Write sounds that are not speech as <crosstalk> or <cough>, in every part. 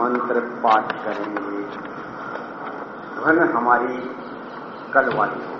मंत्र पाठ करेंगे। ध्वन हमारी कल वाली हो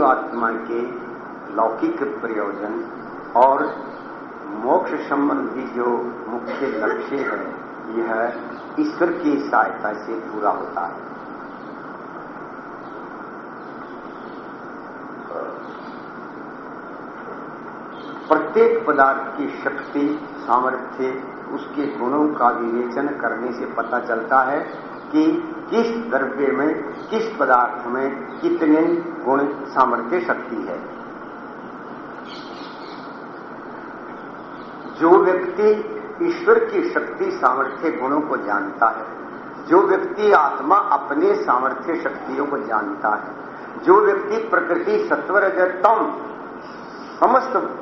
जीवात्मा के लौकिक प्रयोजन और मोक्ष संबंधी जो मुख्य लक्ष्य है, यह ईश्वर की सहायता से पूरा होता है। प्रत्येक पदार्थ की शक्ति, सामर्थ्य, उसके गुणों का विवेचन करने से पता चलता है कि किस द्रव्य में, किस पदार्थ में कितने गुण सामर्थ्य शक्ति है। जो व्यक्ति ईश्वर की शक्ति सामर्थ्य गुणों को जानता है, जो व्यक्ति आत्मा अपने सामर्थ्य शक्तियों को जानता है, जो व्यक्ति प्रकृति सत्वर तम समस्त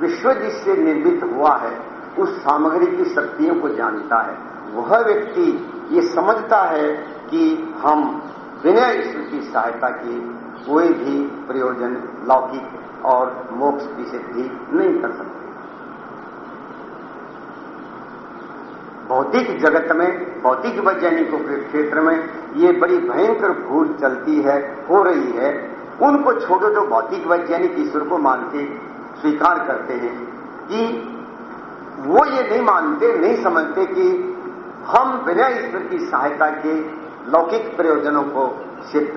विश्व जिससे निर्मित हुआ है, उस सामग्री की शक्तियों को जानता है। वह व्यक्ति ये समझता है कि हम बिना ईश्वर की सहायता के कोई भी प्रयोजन लौकिक और मोक्ष की सिद्धि नहीं कर सकते। भौतिक जगत में, भौतिक वैज्ञानिकों के क्षेत्र में ये बड़ी भयंकर भूल चलती है, हो रही है। उनको छोड़ो जो भौतिक वैज्ञानिक ईश्वर को मान के स्वीकार करते हैं कि वो ये नहीं मानते, नहीं समझते कि हम बिना ईश्वर की सहायता के लौकिक प्रयोजनों को सिद्ध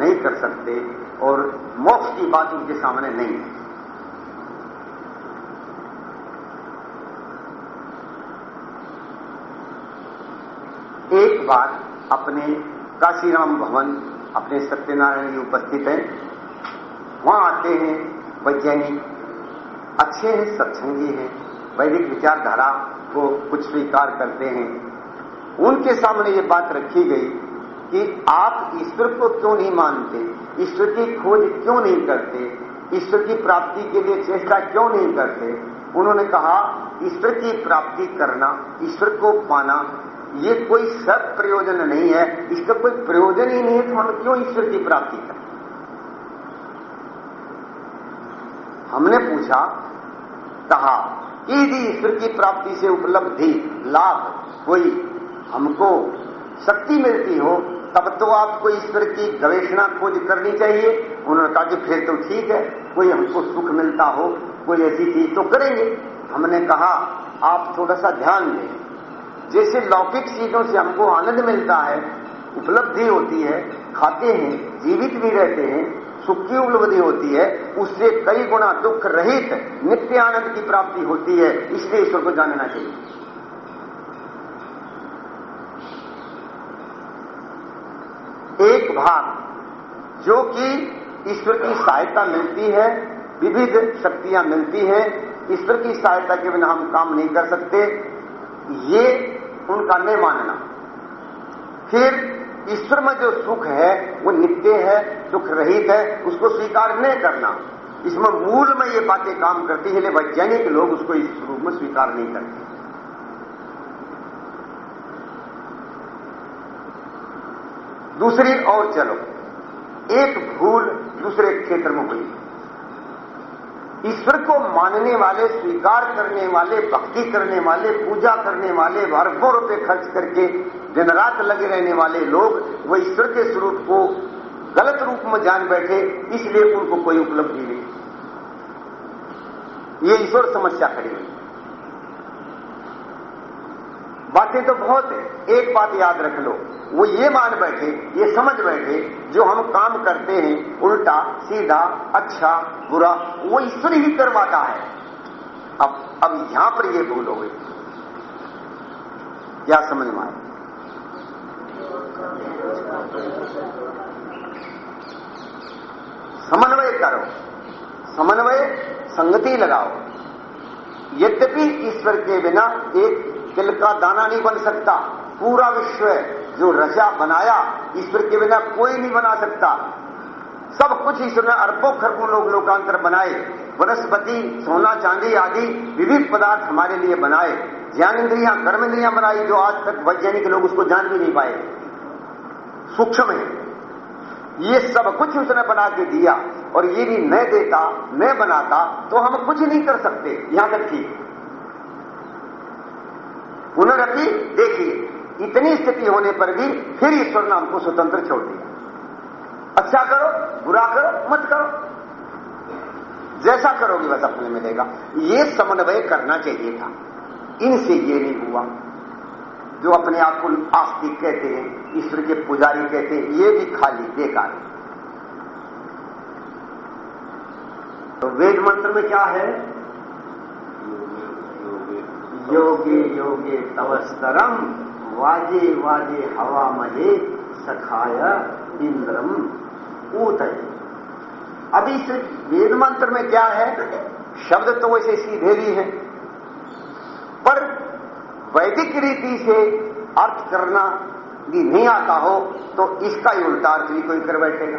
नहीं कर सकते और मोक्ष की बात उनके सामने नहीं है। एक बार अपने काशीराम भवन, अपने सत्यनारायण जी उपस्थित हैं। वहाँ आते हैं, वैज्ञानिक अच्छे हैं, सत्संगी हैं, वैदिक विचारधारा को कुछ स्वीकार करते हैं। उनके सामने ये बात रखी गई कि आप ईश्वर को क्यों नहीं मानते? ईश्वर की खोज क्यों नहीं करते? ईश्वर की प्राप्ति के लिए चेष्टा क्यों नहीं करते? उन्होंने कहा, ईश्वर की प्राप्ति करना, ईश्वर को पाना, ये कोई सत प्रयोजन नहीं है। इसका कोई प्रयोजन ही नहीं है तो हम क्यों ईश्वर की प्राप्ति करें? हमने पूछा, कहा, यदि ईश्वर की प्राप्ति से उपलब्धि, लाभ कोई हमको शक्ति मिलती हो, तब तो आपको ईश्वर की गवेषणा खोज करनी चाहिए। उन्होंने कहा कि फिर तो ठीक है, कोई हमको सुख मिलता हो, कोई ऐसी चीज़ तो करेंगे। हमने कहा, आप थोड़ा सा ध्यान दें। जैसे लौकिक चीज़ों से हमको आनंद मिलता है, उपलब्धि होती है, खाते हैं, जीवित भी रहते हैं, सुख की उपलब्धि होती है, उससे कई गुणा दुख रहित नित्य आनंद की प्राप्ति होती है, इसलिए ईश्वर को जानना चाहिए। एक भाग जो कि ईश्वर की सहायता मिलती है, विविध शक्तियाँ मिलती हैं, ईश्वर की सहायता के बिना हम काम नहीं कर सकते, ये उनका नहीं मानना फिर ईश्वर में जो सुख है, वो नित्य है सुख रहित है, उसको स्वीकार नहीं करना। इसमें मूल में ये बातें काम करती है, लेकिन वैज्ञानिक लोग उसको इस रूप में स्वीकार नहीं करते। दूसरी और चलो। एक भूल दूसरे क्षेत्र में हुई। ईश्वर को मानने वाले, स्वीकार करने वाले, भक्ति करने वाले, पूजा करने वाले वर्गों रुपए खर्च करके दिन रात लगे रहने वाले लोग, वो ईश्वर के स्वरूप को गलत रूप में जान बैठे, इसलिए उनको कोई उपलब्धि नहीं। ये ईश्वर समस्या खड़ी हुई। बातें तो बहुत है। एक बात याद रख लो। वो ये मान बैठे, ये समझ बैठे, जो हम काम करते हैं, उल्टा, सीधा अच्छा बुरा, वो ईश्वर ही करवाता है। अब अब यहाँ पर ये भूल हो गई। क्या समझ में आए समन्वय करो। समन्वय संगति लगाओ। यद्यपि ईश्वर के बिना एक तिल का दाना नहीं बन सकता, पूरा विश्व जो रचा बनाया, ईश्वर के बिना कोई नहीं बना सकता। सब कुछ ईश्वर ने अरबों खरबों लोग लोकांतर बनाए। वनस्पति, सोना, चांदी आदि विविध पदार्थ हमारे लिए बनाए। ज्ञान इंद्रिया कर्म इंद्रिया बनाई जो आज तक वैज्ञानिक लोग उसको जान भी नहीं पाए। सूक्ष्म है। ये सब कुछ उसने बना के दिया। और ये भी न देता न बनाता तो हम कुछ नहीं कर सकते। यहाँ तक ठीक पुनरअपि देखिए। इतनी स्थिति होने पर भी फिर ईश्वर ने हमको स्वतंत्र छोड़ दिया। अच्छा करो बुरा करो मत करो। जैसा करोगे वैसा अपने मिलेगा ये समन्वय करना चाहिए था। इनसे ये नहीं हुआ। जो अपने आप को आस्तिक कहते हैं ईश्वर के पुजारी कहते हैं ये भी खाली बेकार तो वेद मंत्र में क्या है? योगे योगे तवस्तरम। वाजे वाजे हवा मज़े सखाय इंद्रम ऊतय। अभी इस वेद मंत्र में क्या है? शब्द तो वैसे सीधे भी हैं। पर वैदिक रीति से अर्थ करना भी नहीं आता हो तो इसका ही उल्टा अर्थ भी कोई कर बैठेगा।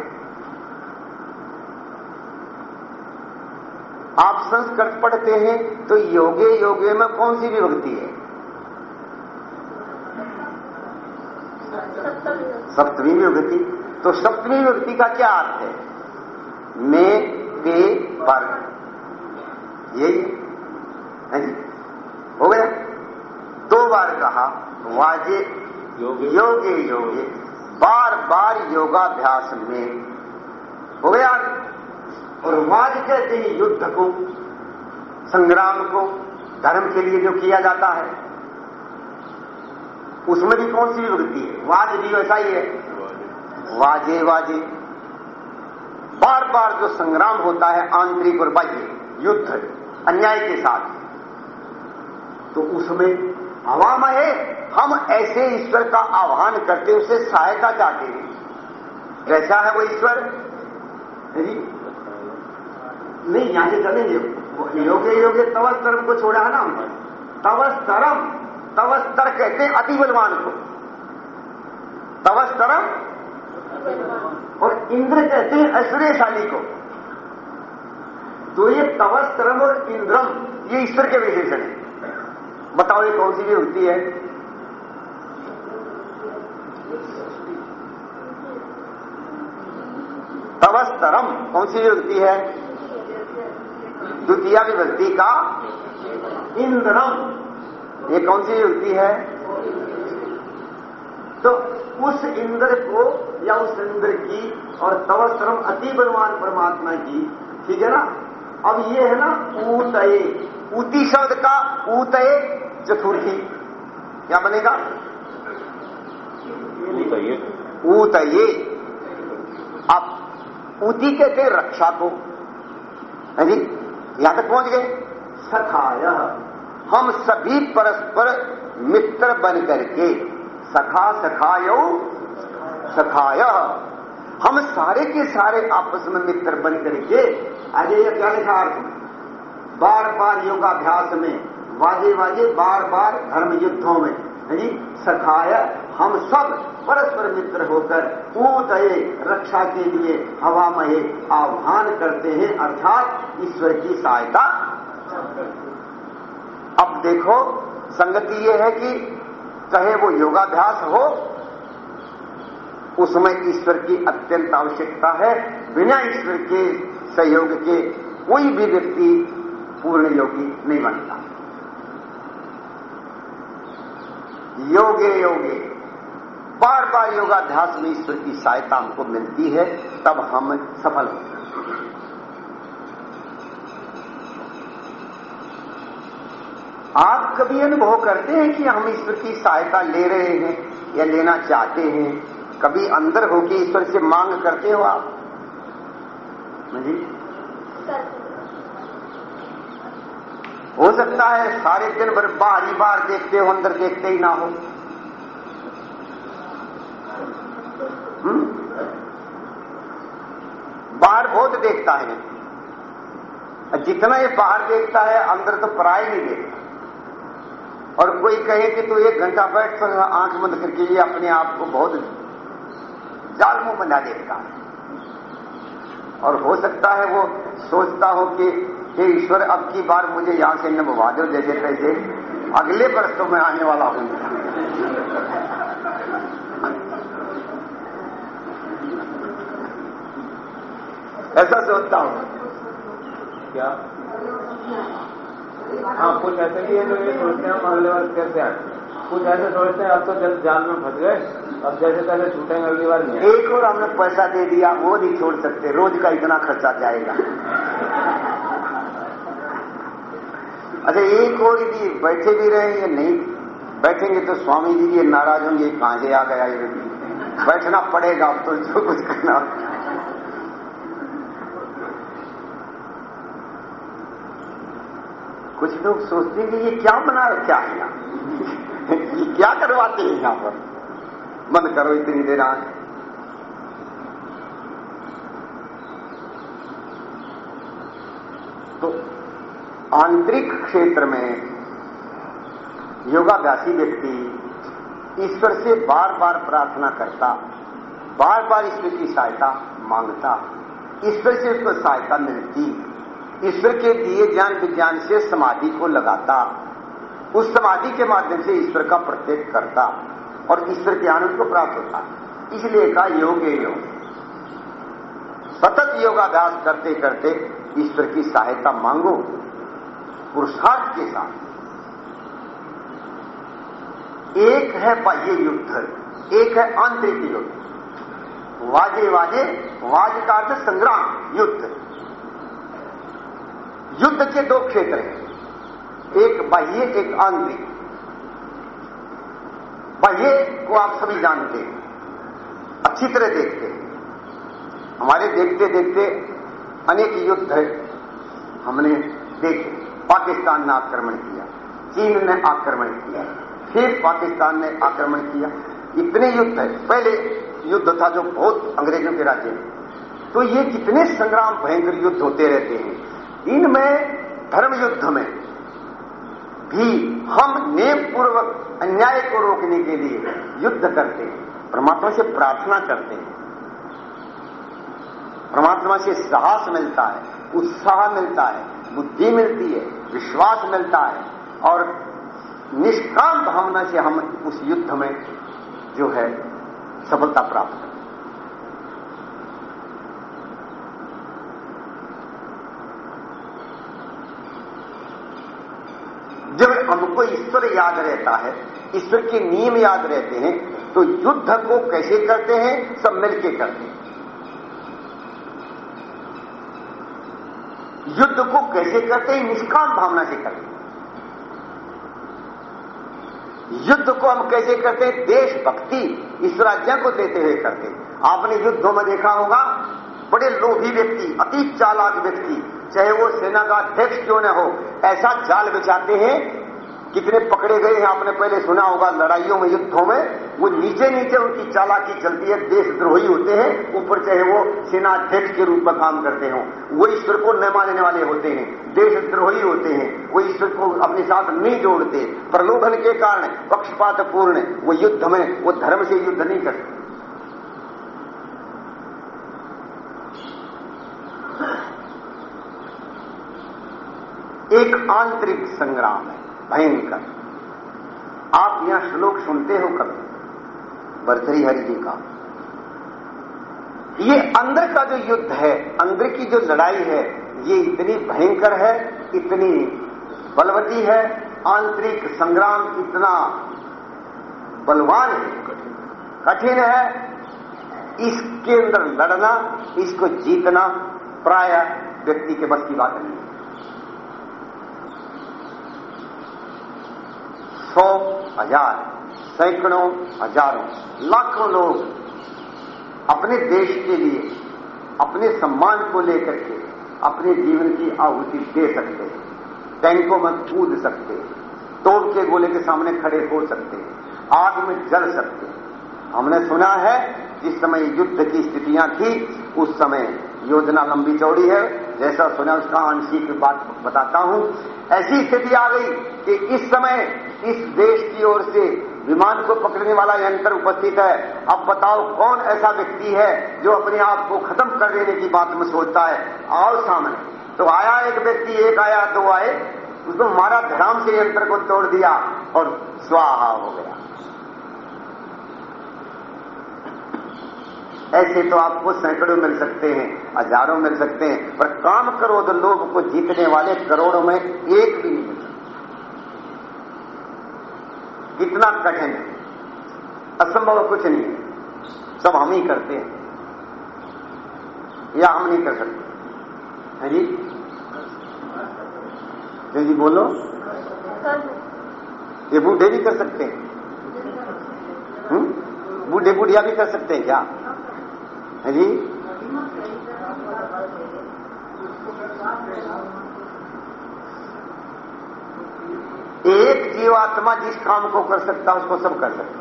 आप संस्कृत पढ़ते हैं तो योगे योगे में कौन सी विभक्ति है? सप्तमी विभक्ति तो सप्तमी विभक्ति का क्या अर्थ है? मे पे पर। यही नहीं हो गया? दो बार कहा, वाजे, योगे योगे। बार बार योगाभ्यास में। हो गया? और वाज कहते हैं युद्ध को, संग्राम को, धर्म के लिए जो किया जाता है। उसमें भी कौन सी विभक्ति है वाज भी वैसा ही है। वाजे वाजे। बार बार जो संग्राम होता है, आंतरिक और बाह्य, युद्ध, अन्याय के साथ। तो उसमें हवा में है। हम ऐसे ईश्वर का आह्वान करते उसे सहायता चाहते हैं। कैसा है वो ईश्वर? नहीं। यहाँ से चलेंगे। योगे योग्य, तवस तरम को छोड़ा है ना तवस तरम तवस तर कहते हैं अति बलवान को। तवस तरम और इंद्र कहते हैं ऐश्वर्यशाली को। तो ये तवस्तरम और इंद्रम, ये ईश्वर के विशेषण है। बताओ, ये कौन सी भी होती है? तवस्तरम कौन सी विभक्ति है? द्वितीय विभक्ति का इंद्रम। ये कौन सी विभक्ति है? तो उस इंद्र को या उस इंद्र की और तवस्त्रम अति बलवान परमात्मा की ठीक है ना? अब ये है ना ऊतये। ऊती शब्द का ऊतये चतुर्थी। क्या बनेगा? ऊतये। अब ऊती कहते रक्षा को। है जी? यहाँ तक पहुँच गए। सखाय। हम सभी परस्पर मित्र बन करके, सखा सखायो, सखाय। हम सारे के सारे आपस में मित्र बन करके यह क्या लिखा अर्थ बार बार योगाभ्यास में वाजे वाजे बार बार धर्म युद्धों में जी? सखाय, हम सब परस्पर मित्र होकर ऊदय रक्षा के लिए हवामय आह्वान करते हैं, अर्थात ईश्वर की सहायता अब देखो, संगति ये है कि चाहे वो योगाभ्यास हो, उसमें ईश्वर की अत्यंत आवश्यकता है। बिना ईश्वर के, सहयोग के कोई भी व्यक्ति पूर्ण योगी नहीं बनता। योगे योगे। बार बार योगाध्यास में ईश्वर की सहायता हमको मिलती है, तब हम सफल होते हैं। कभी अनुभव करते हैं कि हम ईश्वर की सहायता ले रहे हैं या लेना चाहते हैं? कभी अंदर होके ईश्वर से मांग करते हो आप? जी। हो सकता है सारे दिन भर बाहर ही बाहर देखते हो, अंदर देखते ही ना हो। हम्म? बाहर बहुत देखता है। जितना ये बाहर देखता है, अंदर तो पराई नहीं देखता। और कोई कहे कि तू एक घंटा बैठ कर आँख बंद करके लिए अपने आप को बहुत जाल मुँह बना देखता। है और हो सकता है वो सोचता हो कि, हे ईश्वर, अब की बार मुझे यहाँ से नबवा दो जैसे तैसे अगले वर्ष तो मैं आने वाला हूँ। ऐसा सोचता हूँ। क्या? हाँ कुछ ऐसे भी है जो ये सोचते हैं, हम अगले वर्ष कैसे आए? कुछ ऐसे सोचते हैं, अब तो जल्द जाल में फंस गए। अब जैसे पहले छूटेंगे, अगली बार नहीं एक और हमने पैसा दे दिया, वो नहीं छोड़ सकते। रोज का इतना खर्चा जाएगा। अच्छा एक और यदि बैठे भी रहे या नहीं। बैठेंगे तो स्वामी जी ये नाराज़ होंगे, कहाँ आ गया ये? बैठना पड़ेगा अब तो जो कुछ करना कुछ लोग सोचते हैं कि ये क्या बना क्या है यहाँ ये क्या करवाते हैं यहाँ पर? बंद करो इतनी देर आज तो आंतरिक क्षेत्र में योगाभ्यासी व्यक्ति ईश्वर से बार बार प्रार्थना करता बार बार ईश्वर की सहायता माँगता, ईश्वर से उसको सहायता मिलती। ईश्वर के दिए ज्ञान विज्ञान से समाधि को लगाता। उस समाधि के माध्यम से ईश्वर का प्रत्येक करता और ईश्वर के आनंद को प्राप्त होता। इसलिए कहा, योग योग। सतत योगाभ्यास करते करते ईश्वर की सहायता मांगो पुरुषार्थ के साथ। एक है बाह्य युद्ध, एक है आंतरिक युद्ध। वाजे वाजे, वाज का अर्थ संग्राम, युद्ध। युद्ध के दो क्षेत्र हैं। एक बाह्य, एक आंतरिक। बाह्य को आप सभी जानते हैं, अच्छी तरह देखते हैं। हमारे देखते देखते अनेक युद्ध हमने देखे, पाकिस्तान ने आक्रमण किया, चीन ने आक्रमण किया, फिर पाकिस्तान ने आक्रमण किया। इतने युद्ध है। पहले युद्ध था जो बहुत अंग्रेज़ों के राज्य में। तो ये कितने संग्राम, भयंकर युद्ध होते रहते हैं। इनमें धर्म युद्ध में भी हम नियम पूर्वक अन्याय को रोकने के लिए युद्ध करते हैं, परमात्मा से प्रार्थना करते हैं। परमात्मा से साहस मिलता है, उत्साह मिलता है, बुद्धि मिलती है, विश्वास मिलता है, और निष्काम भावना से हम उस युद्ध में जो है सफलता प्राप्त करते जब हमको ईश्वर याद रहता है, ईश्वर के नियम याद रहते हैं तो युद्ध को कैसे करते हैं? सब मिलके करते हैं। युद्ध को कैसे करते हैं? निष्काम भावना से करते हैं। युद्ध को हम कैसे करते हैं? देशभक्ति राज्य को देते हुए करते हैं। आपने युद्धों में देखा होगा, बड़े लोभी व्यक्ति, अति चालाक व्यक्ति, चाहे वो सेना का अध्यक्ष क्यों न हो ऐसा जाल बिछाते हैं, कितने पकड़े गए हैं आपने पहले सुना होगा लड़ाइयों में, युद्धों में, वो नीचे नीचे उनकी चालाकी चलती है, देशद्रोही होते हैं, ऊपर चाहे वो सेना अध्यक्ष के रूप में काम करते हो। वो ईश्वर को न मानने वाले होते हैं, देशद्रोही होते हैं, वो ईश्वर को अपने साथ नहीं जोड़ते। प्रलोभन के कारण पक्षपात पूर्ण वो युद्ध में, वो धर्म से युद्ध नहीं करते। एक आंतरिक संग्राम है, भयंकर। आप यहाँ श्लोक सुनते हो कभी? भरतरी हरि जी का। ये अंदर का जो युद्ध है, अंदर की जो लड़ाई है, ये इतनी भयंकर है, इतनी बलवती है, आंतरिक संग्राम इतना बलवान है, कठिन है। इसके अंदर लड़ना, इसको जीतना प्राय व्यक्ति के बस की बात नहीं सौ हज़ार, सैकड़ों हज़ारों, लाखों लोग अपने देश के लिए, अपने सम्मान को लेकर के, अपने जीवन की आहुति दे सकते हैं। टैंकों में कूद सकते तोड़ के गोले के सामने खड़े हो सकते आग में जल सकते हमने सुना है, जिस समय युद्ध की स्थितियाँ थी, उस समय योजना लंबी चौड़ी है। जैसा सुना उसका आंशिक बात बताता हूँ, ऐसी स्थिति आ गई कि इस समय इस देश की ओर से विमान को पकड़ने वाला यंत्र उपस्थित है। अब बताओ कौन ऐसा व्यक्ति है जो अपने आप को खत्म कर देने की बात में सोचता है? आओ सामने। तो आया एक व्यक्ति, एक आया, दो आए। उसको मारा धराम से यंत्र को तोड़ दिया और स्वाहा हो गया। ऐसे तो आपको सैकड़ों मिल सकते हैं, हज़ारों मिल सकते हैं, पर काम करो तो लोग को जीतने वाले करोड़ों में एक भी नहीं कितना कठिन है असंभव कुछ नहीं है। सब हम ही करते हैं, या हम नहीं कर सकते। है जी? जी, बोलो। ये बूढ़े भी कर सकते हैं। हम्म? बूढ़े बुढ़िया भी कर सकते हैं क्या? है जी। एक जीवात्मा जिस काम को कर सकता उसको सब कर सकता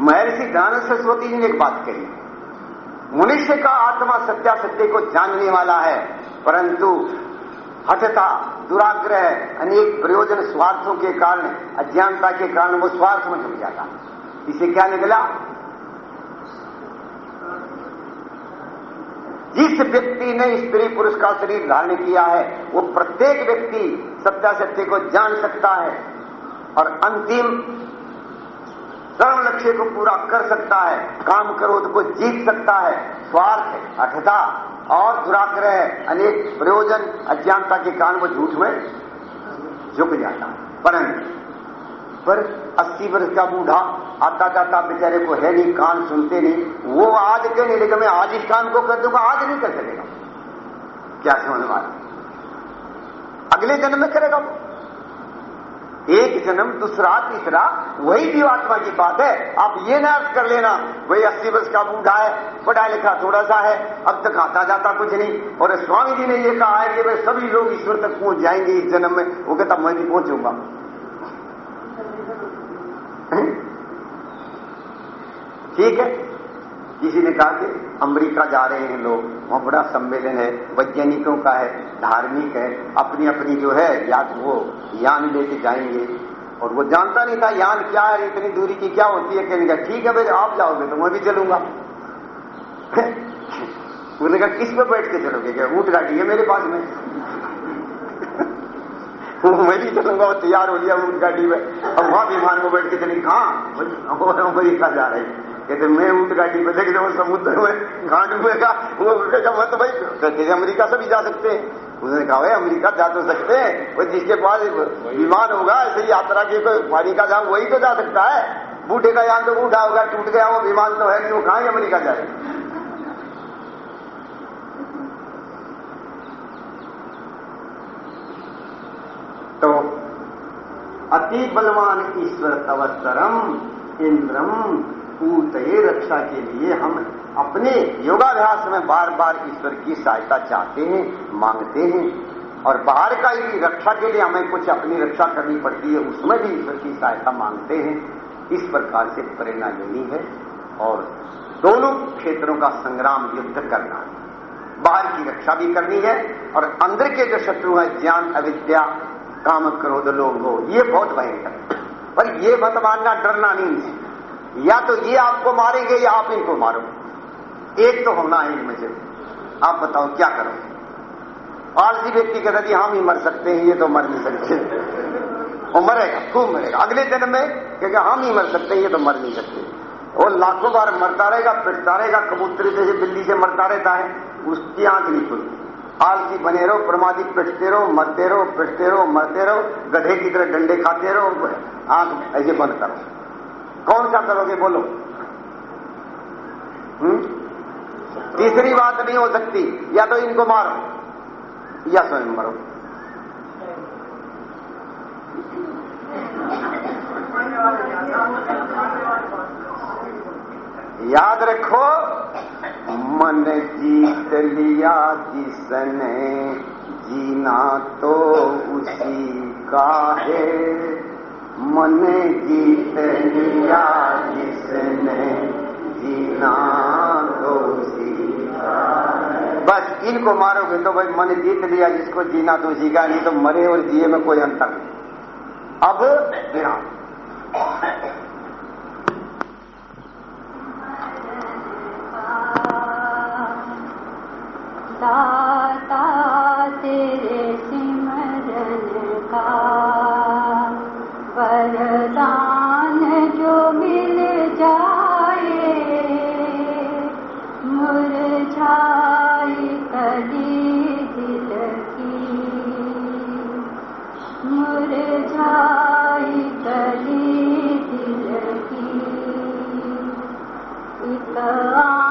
महर्षि ज्ञान सरस्वती जी ने एक बात कही। मनुष्य का आत्मा सत्या सत्य को जानने वाला है, परंतु हठता दुराग्रह अनेक प्रयोजन स्वार्थों के कारण, अज्ञानता के कारण वो स्वार्थ में डूब जाता इसे क्या निकला? जिस व्यक्ति ने स्त्री पुरुष का शरीर धारण किया है, वो प्रत्येक व्यक्ति सत्या सत्य को जान सकता है और अंतिम सर्व लक्ष्य को पूरा कर सकता है। काम करो तो को जीत सकता है। स्वार्थ अठता और दुराग्रह अनेक प्रयोजन अज्ञानता के कारण वो झूठ में झुक जाता। है परंतु, पर अस्सी वर्ष का बूढ़ा आता जाता बेचारे को है नहीं, कान सुनते नहीं, वो आज के नहीं लेकिन मैं आज इस काम को कर दूँगा, आज नहीं कर सकेगा। क्या समझ वाला अगले जन्म में करेगा वो। एक जन्म दूसरा तीसरा, वही जीवात्मा की बात है। आप ये ना कर लेना, वही अस्सी वर्ष का बूढ़ा है, पढ़ा लिखा थोड़ा सा है, अब तक आता जाता कुछ नहीं। और स्वामी जी ने ये कहा है कि वे सभी लोग ईश्वर तक पहुँच जाएँगे इस जन्म में। वो कहता, मैं भी पहुंचूँगा। ठीक है? किसी ने कहा कि अमेरिका जा रहे हैं लोग, वहाँ बड़ा सम्मेलन है, वैज्ञानिकों का है, धार्मिक है अपनी अपनी जो है या तो वो यान लेके जाएँगे। और वो जानता नहीं था यान क्या है, इतनी दूरी की क्या होती है, कहने का ठीक है भाई, आप जाओगे तो मैं भी चलूँगा। <laughs> उन्होंने कहा किस पे बैठ के चलोगे? क्या ऊट गाड़ी है मेरे पास में? <laughs> मैं भी चलूँगा तैयार हो गया ऊट गाड़ी में। अब वहाँ विमान में बैठ के चलेंगे, कहा? अमेरिका जा रहे हैं। कहते, मैं ऊट गाड़ी पे देख जाऊँ समुद्र में घाट का वो कहेगा मत भाई, कहते अमेरिका से भी जा सकते हैं। उन्होंने कहा, भाई, अमेरिका जा तो सकते हैं वो जिसके पास विमान होगा, ऐसे यात्रा के पानी का जाम, वही तो जा सकता है। बूढ़े का यान तो बूढ़ा होगा, टूट गया वो विमान तो है नहीं वो कहा अमेरिका जाए? तो अति बलवान ईश्वर अवसरम इंद्रम पूतये रक्षा के लिए हम अपने योगाभ्यास में बार बार ईश्वर की सहायता चाहते हैं, मांगते हैं। और बाहर का ही रक्षा के लिए हमें कुछ अपनी रक्षा करनी पड़ती है, उसमें भी ईश्वर की सहायता मांगते हैं। इस प्रकार से प्रेरणा लेनी है और दोनों क्षेत्रों का संग्राम युद्ध करना है। बाहर की रक्षा भी करनी है और अंदर के जो शत्रु हैं, ज्ञान, अविद्या, काम, क्रोध लोग हो ये बहुत भयंकर पर ये मत मानना, डरना नहीं है। या तो ये आपको मारेंगे या आप इनको मारो एक तो होना है इनमें से। आप बताओ, क्या करो आलसी व्यक्ति कहता जी हम ही मर सकते हैं, ये तो मर नहीं सकते। वो मरेगा, खूब मरेगा। अगले जन्म में क्योंकि हम ही मर सकते हैं, ये तो मर नहीं सकते। वो लाखों बार मरता रहेगा, पिटता रहेगा, कबूतरी से, बिल्ली से मरता रहता है। उसकी आँख नहीं खुलती। आलसी बने रहो, प्रमादी, पिटते रहो, मरते रहो, पिटते रहो, मरते रहो, गधे की तरह डंडे खाते रहो, आँख ऐसे बंद करो। कौन सा करोगे बोलो? हुँ? तीसरी बात नहीं हो सकती। या तो इनको मारो। या स्वयं मरो। याद रखो, मन जीत लिया जिसने, जीना तो उसी का है। मन जीत लिया जिसने जीना तो बस इनको मारोगे तो भाई मन जीत लिया जिसको जीना तो का नहीं तो मरे और जिए में कोई अंतर नहीं। अब विराम। दाता तेरे सिमरन का कान